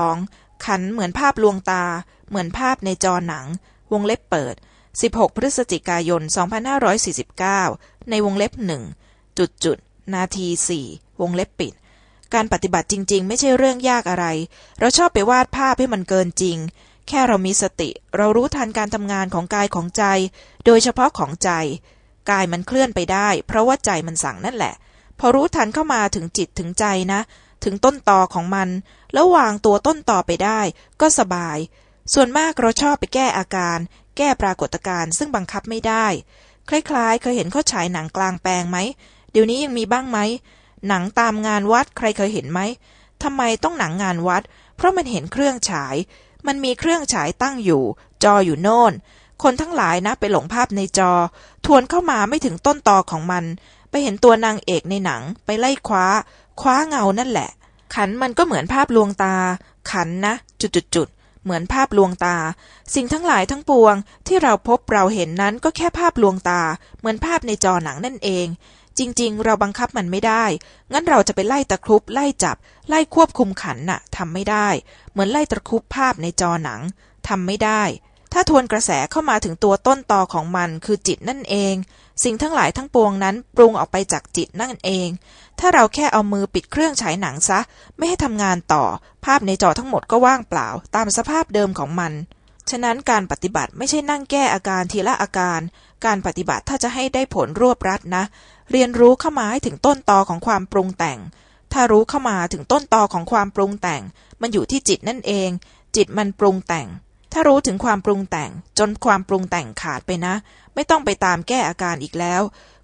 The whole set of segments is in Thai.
2. ขันเหมือนภาพลวงตา เหมือนภาพในจอหนัง วงเล็บเปิด 16 พฤศจิกายน 2549 ในวงเล็บหนึ่งจุดจุดนาทีสี่วงเล็บปิด การปฏิบัติจริง ๆ ไม่ใช่เรื่องยากอะไร เราชอบไปวาดภาพให้มันเกินจริง แค่เรามีสติ เรารู้ทันการทำงานของกายของใจ โดยเฉพาะของใจ กายมันเคลื่อนไปได้ เพราะว่าใจมันสั่งนั่นแหละ พอรู้ทันเข้ามาถึงจิตถึงใจนะ ถึงต้นตอของมัน แล้ววางตัวต้นตอไปได้ ก็สบาย ส่วนมากเราชอบไปแก้อาการ แก้ปรากฏการณ์ซึ่งบังคับไม่ได้ คล้ายๆ เคยเห็นเขาฉายหนังกลางแปลงไหม เดี๋ยวนี้ยังมีบ้างไหม หนังตามงานวัดใครเคยเห็นไหมทำไมต้องหนังงานวัด เพราะมันเห็นเครื่องฉาย มันมีเครื่องฉายตั้งอยู่ จออยู่โน่น คนทั้งหลายนะไปหลงภาพในจอ ทวนเข้ามาไม่ถึงต้นตอของมัน ไปเห็นตัวนางเอกในหนัง ไปไล่คว้า คว้าเงานั่นแหละ ขันมันก็เหมือนภาพลวงตา ขันนะ จุดๆเหมือนภาพลวงตา สิ่งทั้งหลายทั้งปวง ที่เราพบเราเห็นนั้นก็แค่ภาพลวงตา เหมือนภาพในจอหนังนั่นเอง จริง ๆ เราบังคับมันไม่ได้ งั้นเราจะไปไล่ตะครุบไล่จับ ไล่ควบคุมขันน่ะทำไม่ได้ เหมือนไล่ตะครุบภาพในจอหนังทำไม่ได้ ถ้าทวนกระแสเข้ามาถึงตัวต้นตอของมันคือจิตนั่นเอง สิ่งทั้งหลายทั้งปวงนั้นปรุงออกไปจากจิตนั่นเอง ถ้าเราแค่เอามือปิดเครื่องฉายหนังซะ ไม่ให้ทำงานต่อ ภาพในจอทั้งหมดก็ว่างเปล่า ตามสภาพเดิมของมัน ฉะนั้นการปฏิบัติไม่ใช่นั่งแก้อาการทีละอาการ การปฏิบัติถ้าจะให้ได้ผลรวบรัดนะ เรียนรู้เข้ามาให้ถึงต้นตอของความปรุงแต่ง ถ้ารู้เข้ามาถึงต้นตอของความปรุงแต่ง มันอยู่ที่จิตนั่นเอง จิตมันปรุงแต่ง ถ้ารู้ถึงความปรุงแต่งจนความปรุงแต่งขาดไปนะ ไม่ต้องไปตามแก้อาการอีกแล้ว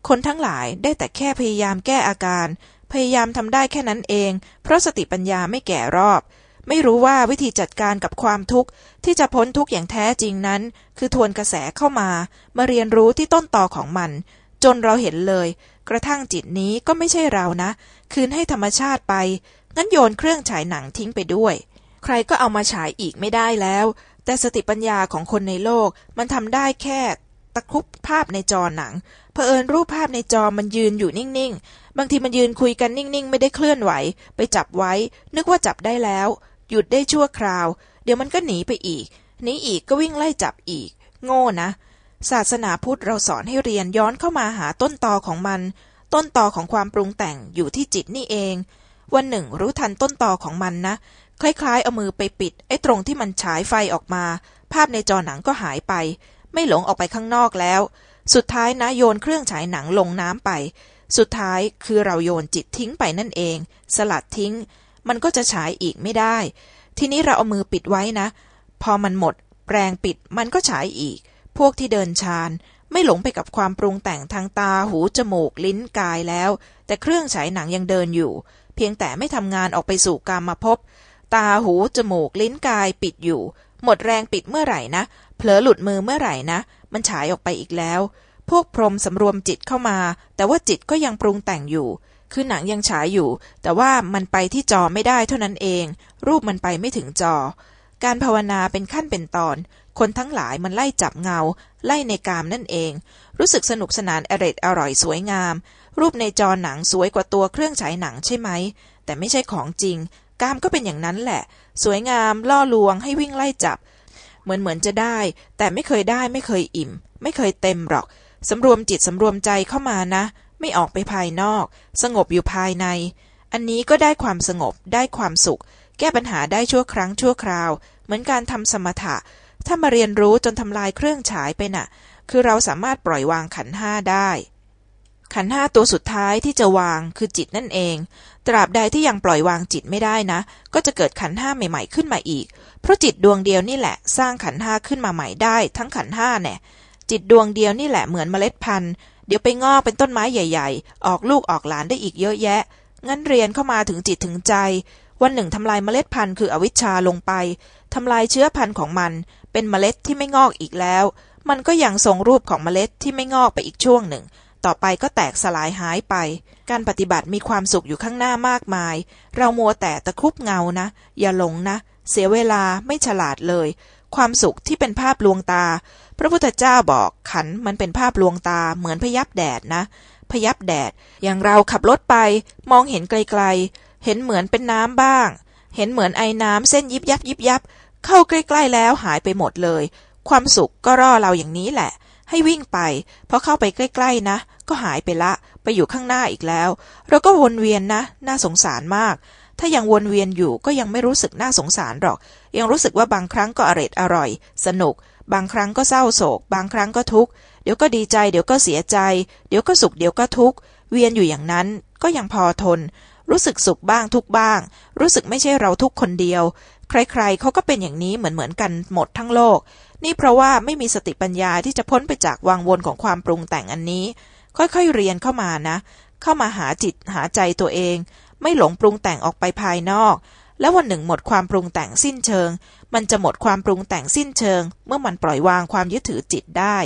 คนทั้งหลายได้แต่แค่พยายามแก้อาการ พยายามทำได้แค่นั้นเอง เพราะสติปัญญาไม่แก่รอบ ไม่รู้ว่าวิธีจัดการกับความทุกข์ ที่จะพ้นทุกข์อย่างแท้จริงนั้น คือทวนกระแสเข้ามา มาเรียนรู้ที่ต้นตอของมัน จนเราเห็นเลย กระทั่งจิตนี้ก็ไม่ใช่เรานะ คืนให้ธรรมชาติไปงั้นโยนเครื่องฉายหนังทิ้งไปด้วย ใครก็เอามาฉายอีกไม่ได้แล้ว แต่สติปัญญาของคนในโลกมันทำได้แค่ตะครุบภาพในจอหนังเผอิญรูปภาพในจอมันยืนอยู่นิ่งๆ บางทีมันยืนคุยกันนิ่งๆ ไม่ได้เคลื่อนไหว ไปจับไว้ นึกว่าจับได้แล้ว หยุดได้ชั่วคราว เดี๋ยวมันก็หนีไปอีกหนีอีกก็วิ่งไล่จับอีก โง่นะ ศาสนาพุทธเราสอนให้เรียนย้อนเข้ามาหาต้นตอของมัน ต้นตอของความปรุงแต่งอยู่ที่จิตนี่เอง วันหนึ่งรู้ทันต้นตอของมันนะ คล้ายๆ เอามือไปปิด ไอ้ตรงที่มันฉายไฟออกมา ภาพในจอหนังก็หายไป ไม่หลงออกไปข้างนอกแล้ว สุดท้ายนะโยนเครื่องฉายหนังลงน้ำไป สุดท้ายคือเราโยนจิตทิ้งไปนั่นเอง สลัดทิ้ง มันก็จะฉายอีกไม่ได้ ทีนี้เราเอามือปิดไว้นะ พอมันหมด แรงปิดมันก็ฉายอีก พวกที่เดินชานไม่หลงไปกับความปรุงแต่งทางตาหูจมูกลิ้นกายแล้ว แต่เครื่องฉายหนังยังเดินอยู่ เพียงแต่ไม่ทำงานออกไปสู่กามมาพบ ตาหู จมูก ลิ้นกายปิดอยู่ หมดแรงปิดเมื่อไหร่นะ เผลอหลุดมือเมื่อไหร่นะ มันฉายออกไปอีกแล้ว พวกพรมสำรวมจิตเข้ามา แต่ว่าจิตก็ยังปรุงแต่งอยู่ คือหนังยังฉายอยู่ แต่ว่ามันไปที่จอไม่ได้เท่านั้นเอง รูปมันไปไม่ถึงจอ การภาวนาเป็นขั้นเป็นตอน คนทั้งหลายมันไล่จับเงา ไล่ในกามนั่นเอง รู้สึกสนุกสนานอร็ดอร่อยสวยงาม รูปในจอหนังสวยกว่าตัวเครื่องฉายหนังใช่ไหม แต่ไม่ใช่ของจริง กามก็เป็นอย่างนั้นแหละ สวยงามล่อลวงให้วิ่งไล่จับ เหมือนเหมือนจะได้ แต่ไม่เคยได้ไม่เคยอิ่ม ไม่เคยเต็มหรอกสำรวมจิตสำรวมใจเข้ามานะ ไม่ออกไปภายนอก สงบอยู่ภายใน อันนี้ก็ได้ความสงบได้ความสุข แก้ปัญหาได้ชั่วครั้งชั่วคราว เหมือนการทำสมถะ ถ้ามาเรียนรู้จนทำลายเครื่องฉายไปน่ะ คือเราสามารถปล่อยวางขันห้าได้ ขันห้าตัวสุดท้ายที่จะวางคือจิตนั่นเอง ตราบใดที่ยังปล่อยวางจิตไม่ได้นะ ก็จะเกิดขันห้าใหม่ๆขึ้นมาอีก เพราะจิตดวงเดียวนี่แหละ สร้างขันห้าขึ้นมาใหม่ได้ ทั้งขันห้าแน่จิตดวงเดียวนี่แหละเหมือนเมล็ดพันธุ์ เดี๋ยวไปงอกเป็นต้นไม้ใหญ่ ๆ ออกลูกออกหลานได้อีกเยอะแยะ งั้นเรียนเข้ามาถึงจิตถึงใจ วันหนึ่งทำลายเมล็ดพันธุ์คืออวิชชาลงไปทำลายเชื้อพันธุ์ของมัน เป็นเมล็ดที่ไม่งอกอีกแล้ว มันก็ยังทรงรูปของเมล็ดที่ไม่งอกไปอีกช่วงหนึ่ง ต่อไปก็แตกสลายหายไป การปฏิบัติมีความสุขอยู่ข้างหน้ามากมาย เรามัวแต่ตะครุบเงานะ อย่าหลงนะ เสียเวลาไม่ฉลาดเลย ความสุขที่เป็นภาพลวงตา พระพุทธเจ้าบอกขันมันเป็นภาพลวงตาเหมือนพยับแดดนะ พยับแดด อย่างเราขับรถไป มองเห็นไกลๆ เห็นเหมือนเป็นน้ำบ้าง เห็นเหมือนไอ้น้ำเส้นยิบยับยิบยับ เข้าใกล้ๆแล้วหายไปหมดเลย ความสุขก็ร่อเราอย่างนี้แหละ ให้วิ่งไปพอเข้าไปใกล้ ๆ นะ ก็หายไปละ ไปอยู่ข้างหน้าอีกแล้ว เราก็วนเวียนนะ น่าสงสารมาก ถ้ายังวนเวียนอยู่ก็ยังไม่รู้สึกน่าสงสารหรอก ยังรู้สึกว่าบางครั้งก็อร็ดอร่อย สนุก บางครั้งก็เศร้าโศก บางครั้งก็ทุกข์ เดี๋ยวก็ดีใจ เดี๋ยวก็เสียใจ เดี๋ยวก็สุข เดี๋ยวก็ทุกข์ เวียนอยู่อย่างนั้น ก็ยังพอทน รู้สึกสุขบ้างทุกบ้าง รู้สึกไม่ใช่เราทุกคนเดียว ใครๆเขาก็เป็นอย่างนี้เหมือนเหมือนกันหมดทั้งโลกนี่เพราะว่าไม่มีสติปัญญาที่จะพ้นไปจากวังวนของความปรุงแต่งอันนี้ ค่อยๆเรียนเข้ามานะ เข้ามาหาจิตหาใจตัวเอง ไม่หลงปรุงแต่งออกไปภายนอก แล้ววันหนึ่งหมดความปรุงแต่งสิ้นเชิง มันจะหมดความปรุงแต่งสิ้นเชิง เมื่อมันปล่อยวางความยึดถือจิตได้